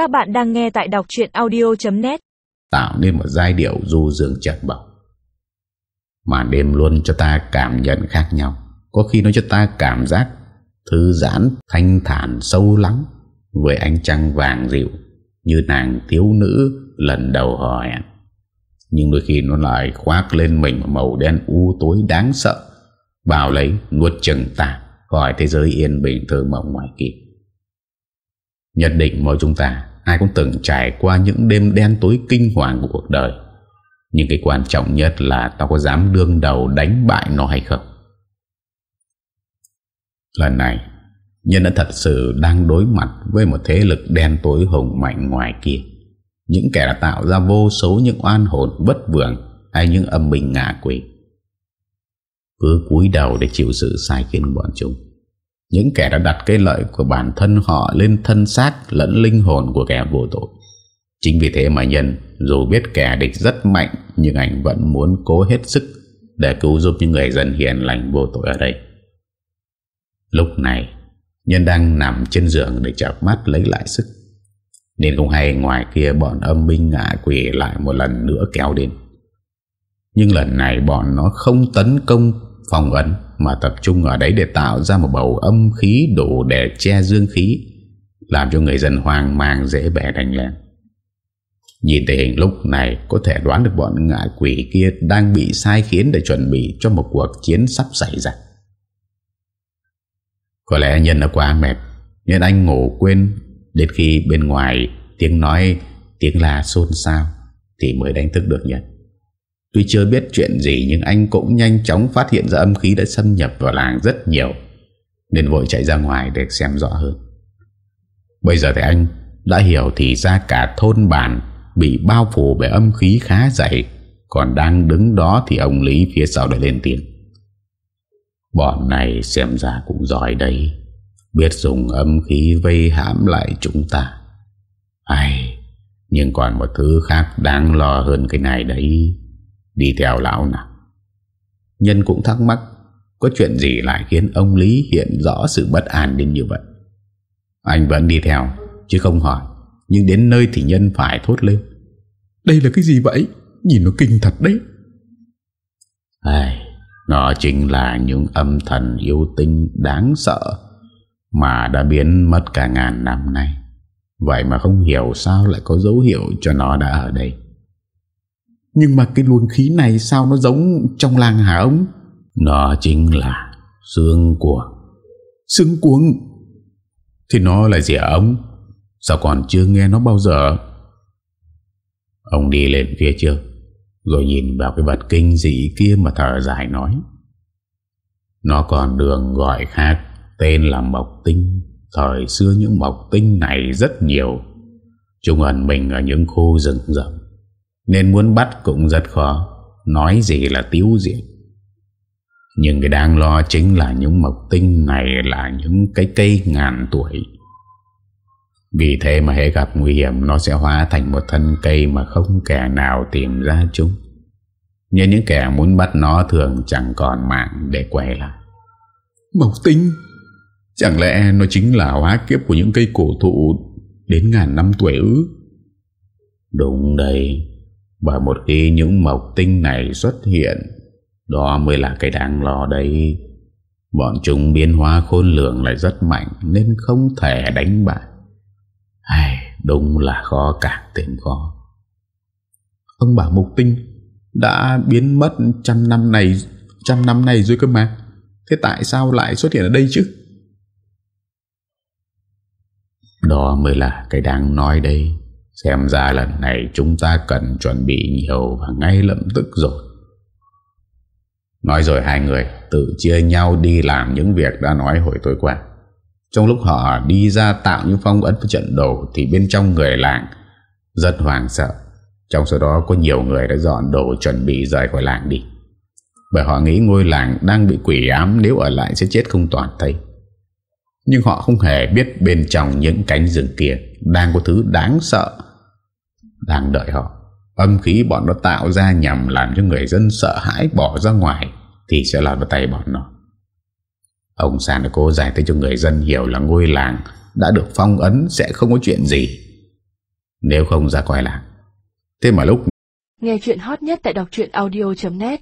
Các bạn đang nghe tại đọc chuyện audio.net Tạo nên một giai điệu du dương chật bọc mà đêm luôn cho ta cảm nhận khác nhau. Có khi nó cho ta cảm giác Thư giãn, thanh thản, sâu lắng Với ánh trăng vàng dịu Như nàng thiếu nữ lần đầu hỏi. Nhưng đôi khi nó lại khoác lên mình Màu đen u tối đáng sợ Bảo lấy nuốt chừng ta Khỏi thế giới yên bình thơ mộng ngoài kia. Nhất định mỗi chúng ta Ai cũng từng trải qua những đêm đen tối kinh hoàng của cuộc đời. Nhưng cái quan trọng nhất là Tao có dám đương đầu đánh bại nó hay không? Lần này, Nhân đã thật sự đang đối mặt Với một thế lực đen tối hùng mạnh ngoài kia. Những kẻ đã tạo ra vô số những oan hồn bất vượng Hay những âm bình ngạ quỷ. Cứ cúi đầu để chịu sự sai khiến bọn chúng những kẻ đã đặt cái lợi của bản thân họ lên thân xác lẫn linh hồn của kẻ vô tội. Chính vì thế mà nhân dù biết kẻ địch rất mạnh nhưng anh vẫn muốn cố hết sức để cứu giúp những người dân hiền lành vô tội ở đây. Lúc này, nhân đang nằm trên giường để chợp mắt lấy lại sức. Nên không hay ngoài kia bọn âm binh ngạ quỷ lại một lần nữa kéo đến. Nhưng lần này bọn nó không tấn công phòng ấn mà tập trung ở đấy để tạo ra một bầu âm khí đủ để che dương khí, làm cho người dân hoang mang dễ bẻ đánh lên. Nhìn tình hình lúc này có thể đoán được bọn ngạ quỷ kia đang bị sai khiến để chuẩn bị cho một cuộc chiến sắp xảy ra. Có lẽ nhân đã quá mệt nên anh ngủ quên đến khi bên ngoài tiếng nói tiếng la xôn xao thì mới đánh thức được nhân. Tuy chưa biết chuyện gì, nhưng anh cũng nhanh chóng phát hiện ra âm khí đã xâm nhập vào làng rất nhiều, Nên vội chạy ra ngoài để xem rõ hơn. Bây giờ thì anh đã hiểu thì ra cả thôn bản bị bao phủ bởi âm khí khá dày, Còn đang đứng đó thì ông Lý phía sau đã lên tiếng. Bọn này xem ra cũng giỏi đấy, Biết dùng âm khí vây hãm lại chúng ta. Ai, Nhưng còn một thứ khác đáng lo hơn cái này đấy. Đi theo lão nào. Nhân cũng thắc mắc Có chuyện gì lại khiến ông Lý hiện rõ sự bất an đến như vậy? Anh vẫn đi theo Chứ không hỏi Nhưng đến nơi thì Nhân phải thốt lên. Đây là cái gì vậy? Nhìn nó kinh thật đấy. Ai, Nó chính là những âm thần yêu tinh đáng sợ Mà đã biến mất cả ngàn năm nay. Vậy mà không hiểu sao lại có dấu hiệu cho nó đã ở đây nhưng mà cái luồng khí này sao nó giống trong làng hả ông? Nó chính là xương cuồng. Xương cuồng? Thì nó là gì hả ông? Sao còn chưa nghe nó bao giờ? Ông đi lên phía trước Rồi nhìn vào cái vật kinh dị kia mà thở dài nói Nó còn đường gọi khác Tên là Mộc Tinh Thời xưa những Mộc Tinh này rất nhiều Chúng ẩn mình ở những khu rừng rậm nên muốn bắt cũng rất khó. Nói gì là tiêu diệt Nhưng cái đáng lo chính là những mộc tinh này là những cái cây ngàn tuổi. Vì thế mà hệ gặp nguy hiểm Nó sẽ hóa thành một thân cây mà không kẻ nào tìm ra chúng. Nhưng những kẻ muốn bắt nó thường chẳng còn mạng để quay lại. Mộc tinh? Chẳng lẽ nó chính là hóa kiếp của những cây cổ thụ đến ngàn năm tuổi ư? Đúng đây và một khi những mộc tinh này xuất hiện Đó mới là cái đáng lo đấy. Bọn chúng biến hóa khôn lường lại rất mạnh Nên không thể đánh bại. Ai, Đúng là khó càng thêm khó. Ông bảo mục tinh Đã biến mất trăm năm này Trăm năm này rồi cơ mà. Thế tại sao lại xuất hiện ở đây chứ? Đó mới là cái đáng nói đây. Xem ra lần này chúng ta cần chuẩn bị nhiều và ngay lập tức rồi. Nói rồi hai người tự chia nhau đi làm những việc đã nói hồi tối qua. Trong lúc họ đi ra tạo những phong ấn trận đồ thì bên trong người làng rất hoảng sợ. Trong số đó có nhiều người đã dọn đồ chuẩn bị rời khỏi làng đi. Bởi họ nghĩ ngôi làng đang bị quỷ ám nếu ở lại sẽ chết không toàn thây. Nhưng họ không hề biết bên trong những cánh rừng kia đang có thứ đáng sợ đang đợi họ. Âm khí bọn nó tạo ra nhằm làm cho người dân sợ hãi bỏ ra ngoài thì sẽ lọt vào tay bọn nó. Ông Sàn đã cố giải thích cho người dân hiểu là ngôi làng đã được phong ấn sẽ không có chuyện gì. Nếu không ra coi làng. Thế mà lúc Nghe chuyện hot nhất tại đọc audio.net